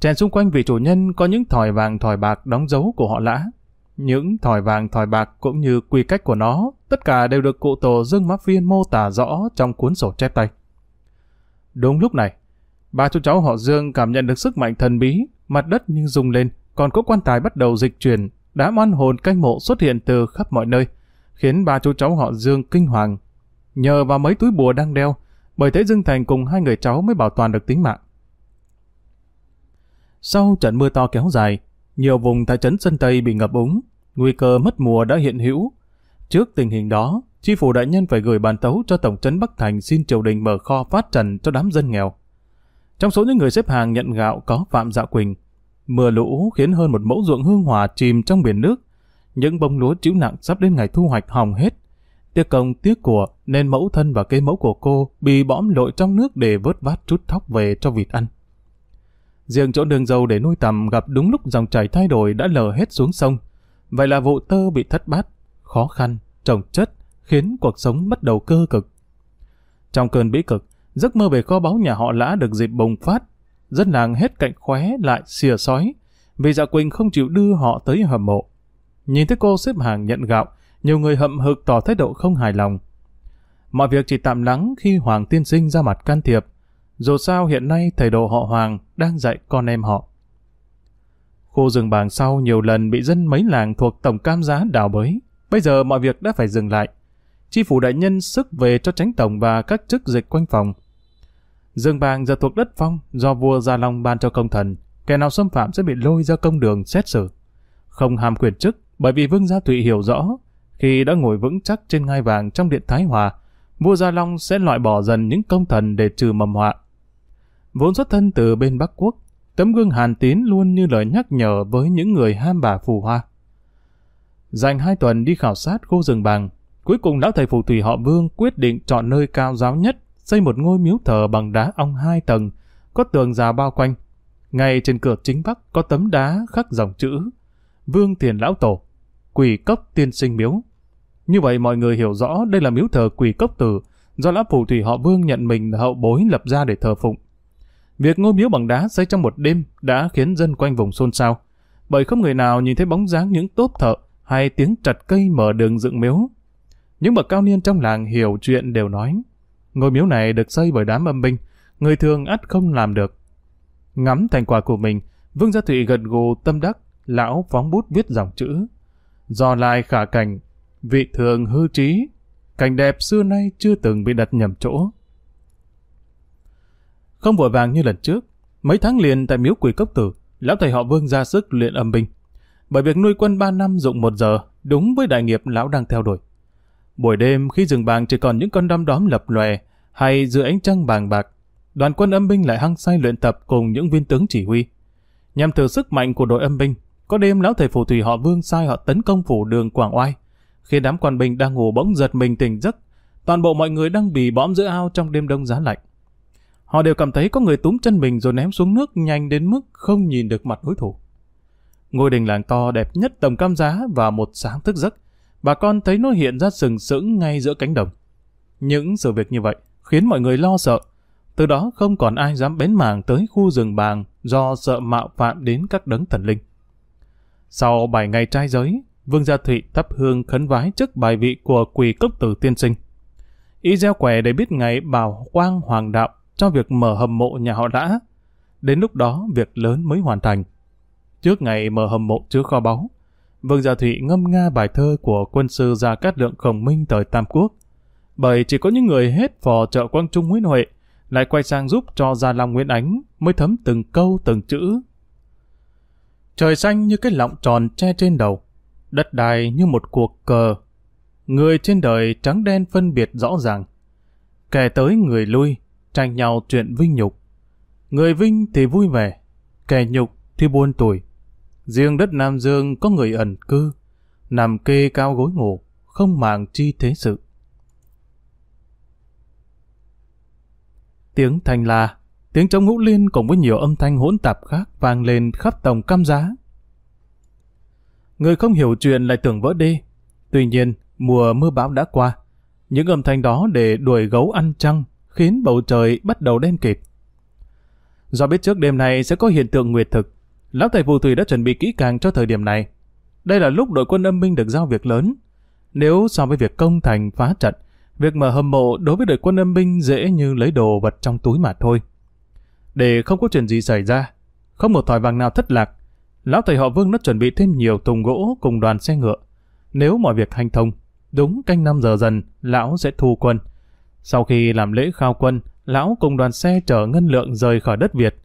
Chèn xung quanh vị chủ nhân có những thỏi vàng thỏi bạc đóng dấu của họ lã. Những thỏi vàng thỏi bạc cũng như quy cách của nó, tất cả đều được cụ tổ Dương Mã Phiên mô tả rõ trong cuốn sổ chép tay. Đúng lúc này, ba chú cháu họ Dương cảm nhận được sức mạnh thần bí, mặt đất như rung lên, còn có quan tài bắt đầu dịch chuyển, đám oan hồn canh mộ xuất hiện từ khắp mọi nơi, khiến ba chú cháu họ Dương kinh hoàng. Nhờ vào mấy túi bùa đang đeo, bởi thế Dương Thành cùng hai người cháu mới bảo toàn được tính mạng. Sau trận mưa to kéo dài, nhiều vùng tại trấn Sơn Tây bị ngập úng, nguy cơ mất mùa đã hiện hữu. Trước tình hình đó, chi phủ đại nhân phải gửi bàn tấu cho tổng trấn Bắc Thành xin triều đình mở kho phát trần cho đám dân nghèo. Trong số những người xếp hàng nhận gạo có Phạm Dạ Quỳnh. Mưa lũ khiến hơn một mẫu ruộng hương hòa chìm trong biển nước. Những bông lúa chịu nặng sắp đến ngày thu hoạch hỏng hết. Tiếc công tiếc của nên mẫu thân và cây mẫu của cô bị bõm lội trong nước để vớt vát chút thóc về cho vịt ăn. Riêng chỗ đường dầu để nuôi tầm gặp đúng lúc dòng chảy thay đổi đã lờ hết xuống sông. Vậy là vụ tơ bị thất bát, khó khăn, trồng chất, khiến cuộc sống bắt đầu cơ cực. Trong cơn bĩ cực, giấc mơ về kho báu nhà họ lã được dịp bùng phát. Dân làng hết cạnh khóe lại xìa sói, vì dạ Quỳnh không chịu đưa họ tới hầm mộ. Nhìn thấy cô xếp hàng nhận gạo, nhiều người hậm hực tỏ thái độ không hài lòng. Mọi việc chỉ tạm lắng khi Hoàng tiên sinh ra mặt can thiệp. Dù sao hiện nay thầy đồ họ Hoàng đang dạy con em họ. Khu rừng bàng sau nhiều lần bị dân mấy làng thuộc tổng cam giá đào bới. Bây giờ mọi việc đã phải dừng lại. Chi phủ đại nhân sức về cho tránh tổng và các chức dịch quanh phòng. Rừng bàng giờ thuộc đất phong do vua Gia Long ban cho công thần. Kẻ nào xâm phạm sẽ bị lôi ra công đường xét xử. Không hàm quyền chức bởi vì Vương Gia Thụy hiểu rõ khi đã ngồi vững chắc trên ngai vàng trong điện Thái Hòa, vua Gia Long sẽ loại bỏ dần những công thần để trừ mầm họa. Vốn xuất thân từ bên Bắc Quốc, tấm gương hàn tín luôn như lời nhắc nhở với những người ham bà phù hoa. Dành hai tuần đi khảo sát khu rừng bằng, cuối cùng lão thầy phù thủy họ Vương quyết định chọn nơi cao giáo nhất, xây một ngôi miếu thờ bằng đá ong hai tầng, có tường rào bao quanh. Ngay trên cửa chính bắc có tấm đá khắc dòng chữ Vương Thiền Lão Tổ, quỷ cốc tiên sinh miếu. Như vậy mọi người hiểu rõ đây là miếu thờ quỷ cốc tử, do lão phù thủy họ Vương nhận mình là hậu bối lập ra để thờ phụng. Việc ngôi miếu bằng đá xây trong một đêm đã khiến dân quanh vùng xôn xao, bởi không người nào nhìn thấy bóng dáng những tốp thợ hay tiếng chặt cây mở đường dựng miếu. Những bậc cao niên trong làng hiểu chuyện đều nói, ngôi miếu này được xây bởi đám âm binh, người thường ắt không làm được. Ngắm thành quả của mình, Vương Gia Thụy gật gù tâm đắc, lão phóng bút viết dòng chữ. Do lại khả cảnh, vị thường hư trí, cảnh đẹp xưa nay chưa từng bị đặt nhầm chỗ. Không vội vàng như lần trước, mấy tháng liền tại miếu quỷ cốc tử, lão thầy họ vương ra sức luyện âm binh. Bởi việc nuôi quân 3 năm dụng một giờ, đúng với đại nghiệp lão đang theo đuổi. Buổi đêm khi rừng bàng chỉ còn những con đom đóm lập lòe, hay dưới ánh trăng bàng bạc, đoàn quân âm binh lại hăng say luyện tập cùng những viên tướng chỉ huy. Nhằm thử sức mạnh của đội âm binh, có đêm lão thầy phù thủy họ vương sai họ tấn công phủ đường Quảng Oai. Khi đám quan binh đang ngủ bỗng giật mình tỉnh giấc, toàn bộ mọi người đang bị bõm giữa ao trong đêm đông giá lạnh. Họ đều cảm thấy có người túm chân mình rồi ném xuống nước nhanh đến mức không nhìn được mặt đối thủ. Ngôi đình làng to đẹp nhất tầm cam giá và một sáng thức giấc, bà con thấy nó hiện ra sừng sững ngay giữa cánh đồng. Những sự việc như vậy khiến mọi người lo sợ, từ đó không còn ai dám bén mảng tới khu rừng bàng do sợ mạo phạm đến các đấng thần linh. Sau 7 ngày trai giới, Vương Gia Thụy thắp hương khấn vái trước bài vị của quỳ cốc tử tiên sinh. Y gieo quẻ để biết ngày bảo quang hoàng đạo cho việc mở hầm mộ nhà họ đã. Đến lúc đó việc lớn mới hoàn thành. Trước ngày mở hầm mộ chứa kho báu, Vương Gia Thụy ngâm nga bài thơ của quân sư Gia Cát Lượng Khổng Minh thời Tam Quốc. Bởi chỉ có những người hết phò trợ Quang Trung Nguyễn Huệ lại quay sang giúp cho Gia Long Nguyễn Ánh mới thấm từng câu từng chữ. Trời xanh như cái lọng tròn che trên đầu, đất đai như một cuộc cờ. Người trên đời trắng đen phân biệt rõ ràng. Kẻ tới người lui, tranh nhau chuyện vinh nhục. Người vinh thì vui vẻ, kẻ nhục thì buồn tuổi. Riêng đất Nam Dương có người ẩn cư, nằm kê cao gối ngủ, không màng chi thế sự. Tiếng thanh la, tiếng trống ngũ liên cùng với nhiều âm thanh hỗn tạp khác vang lên khắp tổng cam giá. Người không hiểu chuyện lại tưởng vỡ đê. Tuy nhiên, mùa mưa bão đã qua. Những âm thanh đó để đuổi gấu ăn trăng, khiến bầu trời bắt đầu đen kịt. Do biết trước đêm này sẽ có hiện tượng nguyệt thực, Lão Thầy Phù Thủy đã chuẩn bị kỹ càng cho thời điểm này. Đây là lúc đội quân âm binh được giao việc lớn. Nếu so với việc công thành phá trận, việc mở hầm mộ đối với đội quân âm binh dễ như lấy đồ vật trong túi mà thôi. Để không có chuyện gì xảy ra, không một thỏi vàng nào thất lạc, Lão Thầy họ Vương đã chuẩn bị thêm nhiều thùng gỗ cùng đoàn xe ngựa. Nếu mọi việc hành thông, đúng canh 5 giờ dần, Lão sẽ thu quân. Sau khi làm lễ khao quân, Lão cùng đoàn xe chở ngân lượng rời khỏi đất Việt.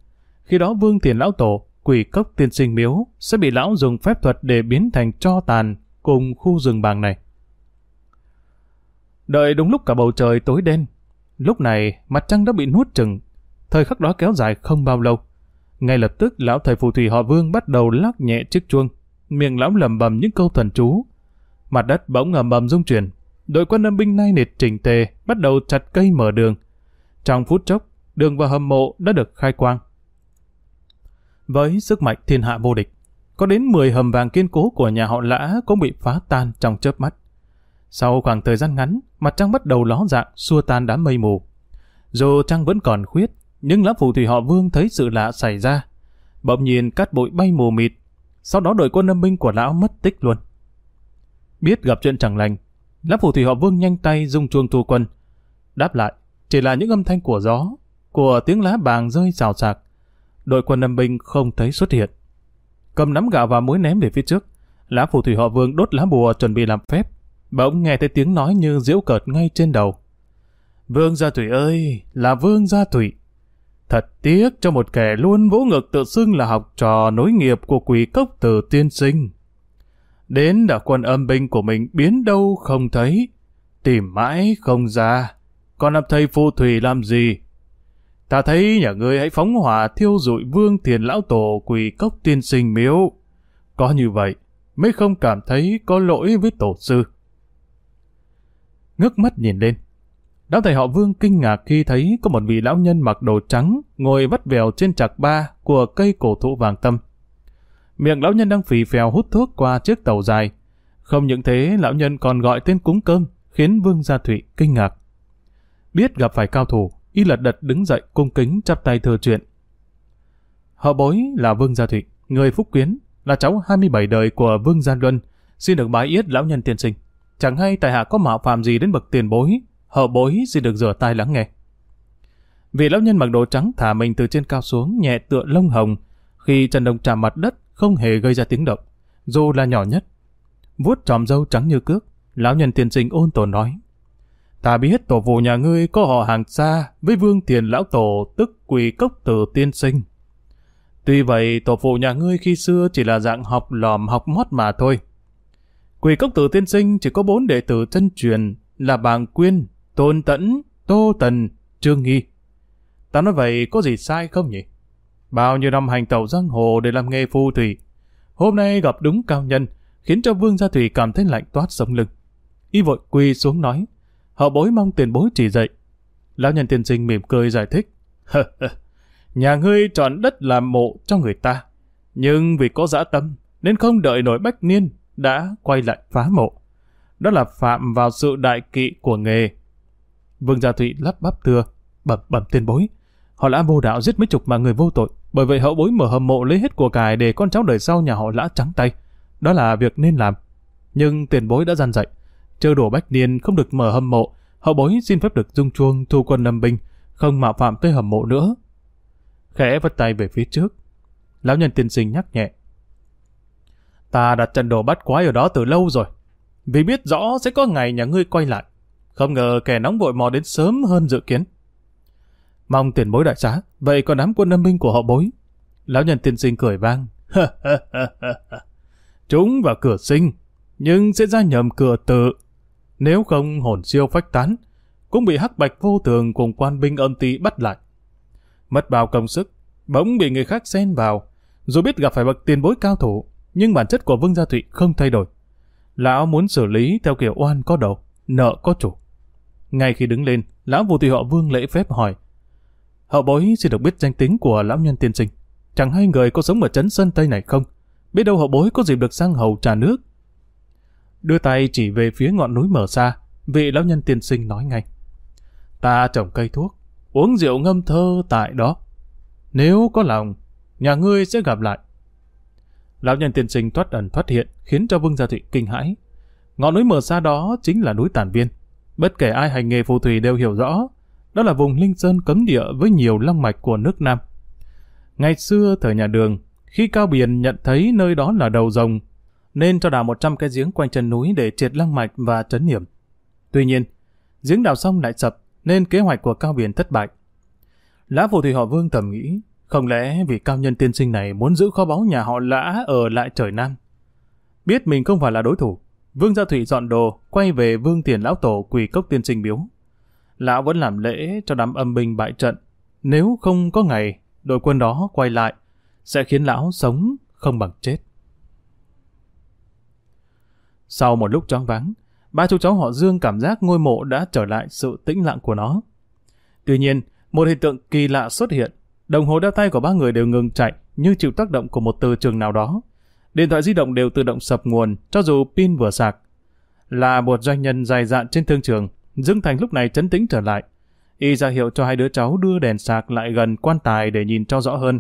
Khi đó Vương Tiền Lão Tổ quỷ cốc tiên sinh miếu sẽ bị lão dùng phép thuật để biến thành cho tàn cùng khu rừng bàng này. Đợi đúng lúc cả bầu trời tối đen, lúc này mặt trăng đã bị nuốt chừng, thời khắc đó kéo dài không bao lâu. Ngay lập tức lão thầy phù thủy họ vương bắt đầu lắc nhẹ chiếc chuông, miệng lão lầm bầm những câu thần chú. Mặt đất bỗng ầm bầm rung chuyển, đội quân âm binh nay nệt trình tề bắt đầu chặt cây mở đường. Trong phút chốc, đường vào hầm mộ đã được khai quang. Với sức mạnh thiên hạ vô địch, có đến 10 hầm vàng kiên cố của nhà họ Lã cũng bị phá tan trong chớp mắt. Sau khoảng thời gian ngắn, mặt trăng bắt đầu ló dạng, xua tan đám mây mù. Dù trăng vẫn còn khuyết, nhưng lá phù thủy họ Vương thấy sự lạ xảy ra. Bỗng nhiên cát bụi bay mù mịt, sau đó đội quân âm binh của lão mất tích luôn. Biết gặp chuyện chẳng lành, lá phù thủy họ Vương nhanh tay dung chuông thu quân. Đáp lại, chỉ là những âm thanh của gió, của tiếng lá bàng rơi xào xạc đội quân âm binh không thấy xuất hiện. Cầm nắm gạo và muối ném về phía trước, lá phù thủy họ vương đốt lá bùa chuẩn bị làm phép. Bỗng nghe thấy tiếng nói như diễu cợt ngay trên đầu. Vương Gia Thủy ơi, là Vương Gia Thủy. Thật tiếc cho một kẻ luôn vỗ ngực tự xưng là học trò nối nghiệp của quỷ cốc từ tiên sinh. Đến đã quân âm binh của mình biến đâu không thấy, tìm mãi không ra. Còn làm thầy phù thủy làm gì? Ta thấy nhà ngươi hãy phóng hỏa thiêu rụi vương thiền lão tổ quỳ cốc tiên sinh miếu. Có như vậy, mới không cảm thấy có lỗi với tổ sư. Ngước mắt nhìn lên. đám thầy họ vương kinh ngạc khi thấy có một vị lão nhân mặc đồ trắng ngồi vắt vèo trên chạc ba của cây cổ thụ vàng tâm. Miệng lão nhân đang phì phèo hút thuốc qua chiếc tàu dài. Không những thế, lão nhân còn gọi tên cúng cơm, khiến Vương Gia Thụy kinh ngạc. Biết gặp phải cao thủ, y lật đật đứng dậy cung kính chắp tay thừa chuyện. Hậu bối là Vương Gia Thụy, người phúc quyến, là cháu 27 đời của Vương Gia Luân, xin được bái yết lão nhân tiên sinh. Chẳng hay tại hạ có mạo phạm gì đến bậc tiền bối, hậu bối xin được rửa tai lắng nghe. Vị lão nhân mặc đồ trắng thả mình từ trên cao xuống nhẹ tựa lông hồng, khi trần đồng chạm mặt đất không hề gây ra tiếng động, dù là nhỏ nhất. Vuốt tròm dâu trắng như cước, lão nhân tiền sinh ôn tồn nói. Ta biết tổ phụ nhà ngươi có họ hàng xa với vương tiền lão tổ tức quỳ cốc tử tiên sinh. Tuy vậy tổ phụ nhà ngươi khi xưa chỉ là dạng học lòm học mót mà thôi. Quỳ cốc tử tiên sinh chỉ có bốn đệ tử chân truyền là Bàng Quyên, Tôn Tẫn, Tô Tần, Trương Nghi. Ta nói vậy có gì sai không nhỉ? Bao nhiêu năm hành tẩu giang hồ để làm nghề phù thủy. Hôm nay gặp đúng cao nhân, khiến cho Vương Gia Thủy cảm thấy lạnh toát sống lưng. Y vội quỳ xuống nói, Hậu bối mong tiền bối chỉ dạy. Lão nhân tiên sinh mỉm cười giải thích. Nhà ngươi chọn đất làm mộ cho người ta. Nhưng vì có dã tâm, nên không đợi nổi bách niên, đã quay lại phá mộ. Đó là phạm vào sự đại kỵ của nghề. Vương Gia Thụy lắp bắp thưa, bẩm bẩm tiền bối. Họ đã vô đạo giết mấy chục mà người vô tội, bởi vậy hậu bối mở hầm mộ lấy hết của cải để con cháu đời sau nhà họ lã trắng tay. Đó là việc nên làm. Nhưng tiền bối đã gian dạy, chơi đổ bách niên không được mở hầm mộ, hậu bối xin phép được dung chuông thu quân lâm binh, không mạo phạm tới hầm mộ nữa. Khẽ vất tay về phía trước. Lão nhân tiên sinh nhắc nhẹ. Ta đặt trận đồ bắt quái ở đó từ lâu rồi. Vì biết rõ sẽ có ngày nhà ngươi quay lại. Không ngờ kẻ nóng vội mò đến sớm hơn dự kiến. Mong tiền bối đại xá, vậy còn đám quân âm binh của họ bối. Lão nhân tiên sinh cười vang. Chúng vào cửa sinh, nhưng sẽ ra nhầm cửa tự. Nếu không hồn siêu phách tán, cũng bị hắc bạch vô thường cùng quan binh âm ti bắt lại. Mất bao công sức, bỗng bị người khác xen vào, dù biết gặp phải bậc tiền bối cao thủ, nhưng bản chất của Vương Gia Thụy không thay đổi. Lão muốn xử lý theo kiểu oan có đầu, nợ có chủ. Ngay khi đứng lên, lão vô tùy họ Vương lễ phép hỏi. Hậu bối xin được biết danh tính của lão nhân tiên sinh. Chẳng hay người có sống ở trấn Sơn Tây này không? Biết đâu hậu bối có dịp được sang hầu trà nước. Đưa tay chỉ về phía ngọn núi mở xa, vị lão nhân tiên sinh nói ngay. Ta trồng cây thuốc, uống rượu ngâm thơ tại đó. Nếu có lòng, nhà ngươi sẽ gặp lại. Lão nhân tiên sinh thoát ẩn thoát hiện, khiến cho Vương Gia Thụy kinh hãi. Ngọn núi mở xa đó chính là núi Tản Viên. Bất kể ai hành nghề phù thủy đều hiểu rõ, đó là vùng linh sơn cấm địa với nhiều long mạch của nước Nam. Ngày xưa thời nhà đường, khi Cao Biển nhận thấy nơi đó là đầu rồng, nên cho đào 100 cái giếng quanh chân núi để triệt long mạch và trấn niệm. Tuy nhiên, giếng đào xong lại sập, nên kế hoạch của Cao Biển thất bại. Lã phù thủy họ Vương thầm nghĩ, không lẽ vì cao nhân tiên sinh này muốn giữ kho báu nhà họ Lã ở lại trời Nam? Biết mình không phải là đối thủ, Vương Gia Thủy dọn đồ, quay về Vương Tiền Lão Tổ quỳ cốc tiên sinh biếu. Lão vẫn làm lễ cho đám âm binh bại trận. Nếu không có ngày, đội quân đó quay lại, sẽ khiến lão sống không bằng chết. Sau một lúc choáng váng, ba chú cháu họ Dương cảm giác ngôi mộ đã trở lại sự tĩnh lặng của nó. Tuy nhiên, một hiện tượng kỳ lạ xuất hiện. Đồng hồ đeo tay của ba người đều ngừng chạy như chịu tác động của một từ trường nào đó. Điện thoại di động đều tự động sập nguồn cho dù pin vừa sạc. Là một doanh nhân dài dạn trên thương trường, Dương Thành lúc này chấn tĩnh trở lại. Y ra hiệu cho hai đứa cháu đưa đèn sạc lại gần quan tài để nhìn cho rõ hơn.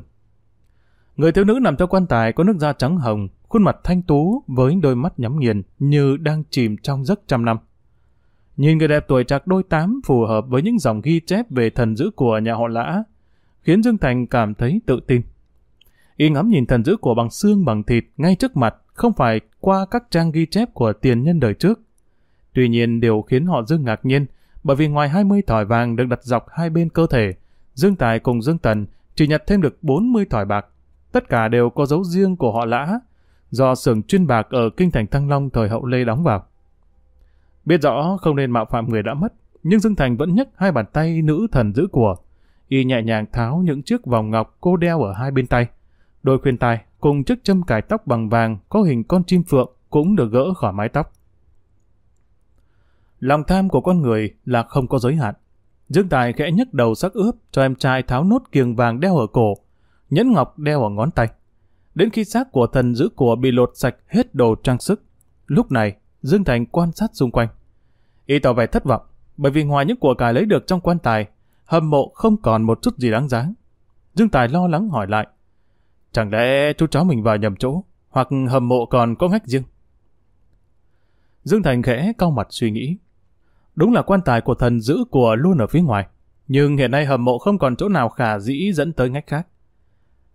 Người thiếu nữ nằm trong quan tài có nước da trắng hồng, khuôn mặt thanh tú với đôi mắt nhắm nghiền như đang chìm trong giấc trăm năm. Nhìn người đẹp tuổi trạc đôi tám phù hợp với những dòng ghi chép về thần dữ của nhà họ Lã, khiến Dương Thành cảm thấy tự tin. Y ngắm nhìn thần dữ của bằng xương bằng thịt ngay trước mặt, không phải qua các trang ghi chép của tiền nhân đời trước. Tuy nhiên điều khiến họ Dương ngạc nhiên, bởi vì ngoài 20 thỏi vàng được đặt dọc hai bên cơ thể, Dương Tài cùng Dương Tần chỉ nhặt thêm được 40 thỏi bạc. Tất cả đều có dấu riêng của họ Lã, do xưởng chuyên bạc ở Kinh Thành Thăng Long thời hậu Lê đóng vào. Biết rõ không nên mạo phạm người đã mất, nhưng Dương Thành vẫn nhấc hai bàn tay nữ thần giữ của. Y nhẹ nhàng tháo những chiếc vòng ngọc cô đeo ở hai bên tay. Đôi khuyên tai cùng chiếc châm cài tóc bằng vàng có hình con chim phượng cũng được gỡ khỏi mái tóc. Lòng tham của con người là không có giới hạn. Dương Tài khẽ nhấc đầu sắc ướp cho em trai tháo nốt kiềng vàng đeo ở cổ, nhẫn ngọc đeo ở ngón tay. Đến khi xác của thần giữ của bị lột sạch hết đồ trang sức, lúc này Dương Thành quan sát xung quanh. Y tỏ vẻ thất vọng, bởi vì ngoài những của cải lấy được trong quan tài, hầm mộ không còn một chút gì đáng giá. Dương Tài lo lắng hỏi lại, chẳng lẽ chú cháu mình vào nhầm chỗ, hoặc hầm mộ còn có ngách riêng? Dương Thành khẽ cau mặt suy nghĩ. Đúng là quan tài của thần giữ của luôn ở phía ngoài, nhưng hiện nay hầm mộ không còn chỗ nào khả dĩ dẫn tới ngách khác.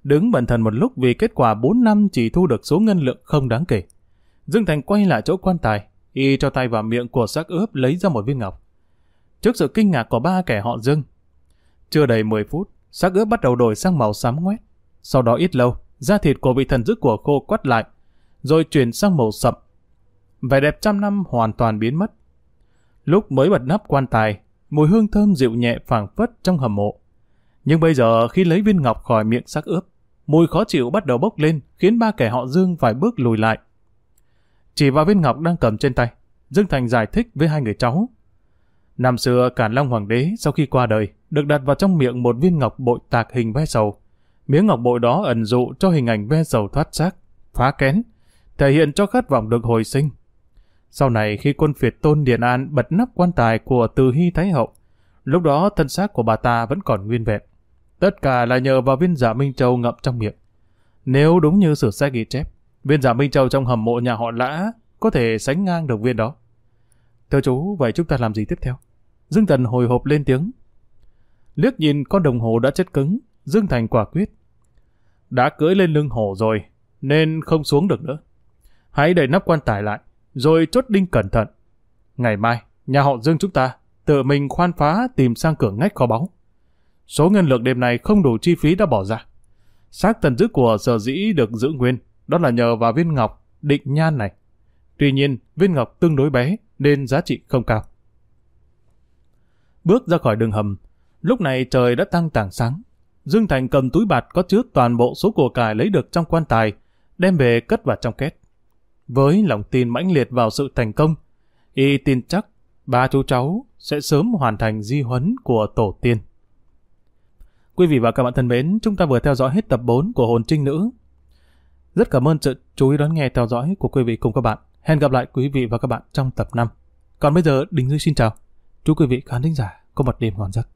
Đứng bần thần một lúc vì kết quả 4 năm chỉ thu được số ngân lượng không đáng kể. Dương Thành quay lại chỗ quan tài, y cho tay vào miệng của xác ướp lấy ra một viên ngọc. Trước sự kinh ngạc của ba kẻ họ Dương, chưa đầy 10 phút, xác ướp bắt đầu đổi sang màu xám ngoét. Sau đó ít lâu, da thịt của vị thần dữ của khô quắt lại, rồi chuyển sang màu sậm. Vẻ đẹp trăm năm hoàn toàn biến mất. Lúc mới bật nắp quan tài, mùi hương thơm dịu nhẹ phảng phất trong hầm mộ. Nhưng bây giờ khi lấy viên ngọc khỏi miệng xác ướp, mùi khó chịu bắt đầu bốc lên khiến ba kẻ họ Dương phải bước lùi lại. Chỉ vào viên ngọc đang cầm trên tay, Dương Thành giải thích với hai người cháu. Năm xưa Càn Long Hoàng đế sau khi qua đời được đặt vào trong miệng một viên ngọc bội tạc hình ve sầu. Miếng ngọc bội đó ẩn dụ cho hình ảnh ve sầu thoát xác, phá kén, thể hiện cho khát vọng được hồi sinh. Sau này khi quân phiệt tôn Điện An bật nắp quan tài của Từ Hy Thái Hậu, lúc đó thân xác của bà ta vẫn còn nguyên vẹn. Tất cả là nhờ vào viên giả Minh Châu ngậm trong miệng. Nếu đúng như sử sách ghi chép, viên giả Minh Châu trong hầm mộ nhà họ Lã có thể sánh ngang được viên đó. Thưa chú, vậy chúng ta làm gì tiếp theo? Dương Tần hồi hộp lên tiếng. Liếc nhìn con đồng hồ đã chết cứng, Dương Thành quả quyết. Đã cưỡi lên lưng hổ rồi, nên không xuống được nữa. Hãy đẩy nắp quan tài lại, rồi chốt đinh cẩn thận. Ngày mai, nhà họ Dương chúng ta tự mình khoan phá tìm sang cửa ngách kho báu. Số ngân lượng đêm này không đủ chi phí đã bỏ ra. Xác tần dữ của sở dĩ được giữ nguyên, đó là nhờ vào viên ngọc định nhan này. Tuy nhiên, viên ngọc tương đối bé nên giá trị không cao. Bước ra khỏi đường hầm, lúc này trời đã tăng tảng sáng. Dương Thành cầm túi bạt có chứa toàn bộ số của cải lấy được trong quan tài, đem về cất vào trong két. Với lòng tin mãnh liệt vào sự thành công, y tin chắc ba chú cháu sẽ sớm hoàn thành di huấn của tổ tiên. Quý vị và các bạn thân mến, chúng ta vừa theo dõi hết tập 4 của Hồn Trinh Nữ. Rất cảm ơn sự chú ý đón nghe theo dõi của quý vị cùng các bạn. Hẹn gặp lại quý vị và các bạn trong tập 5. Còn bây giờ, Đình Duy xin chào. Chúc quý vị khán thính giả có một đêm ngon giấc.